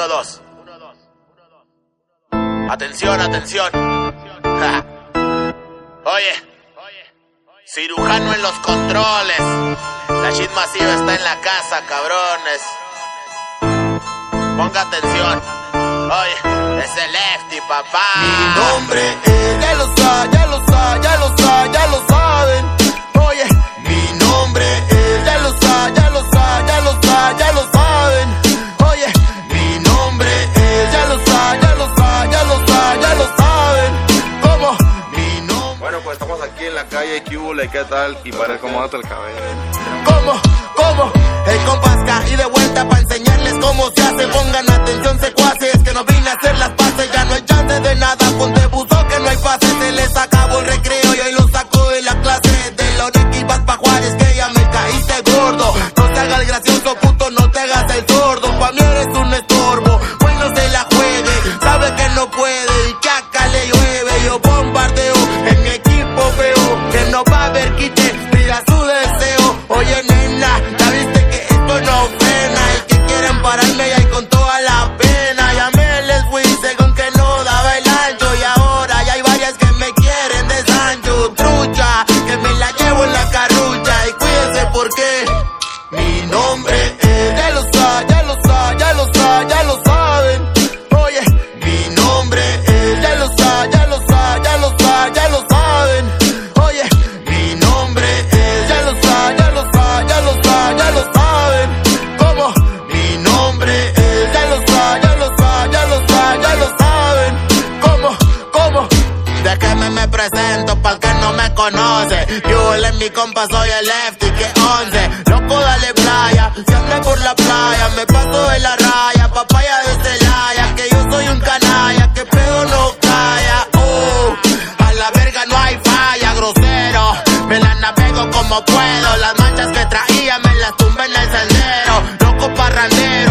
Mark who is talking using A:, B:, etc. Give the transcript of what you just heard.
A: 1, 2. Atención, atención. Oye, cirujano en los controles. La shit masiva está en la casa, cabrones. Ponga atención. Oye, es el lefty, papá.
B: Mi nombre es. Ya lo sabe, ya lo sabe, oye,
C: qué hubo, qué tal, y para acomodarte el cabello.
B: ¿Cómo? ¿Cómo? El compás caí de vuelta para enseñarles cómo se hace, pongan atención, se cuadra. mi compa soy el lefty que once, loco dale playa, siempre por la playa, me paso de la raya, papaya de Celaya, que yo soy un canalla, que pedo no calla, uh, a la verga no hay falla, grosero, me la navego como puedo, las manchas que traía me las tumba en el sendero, loco parrandero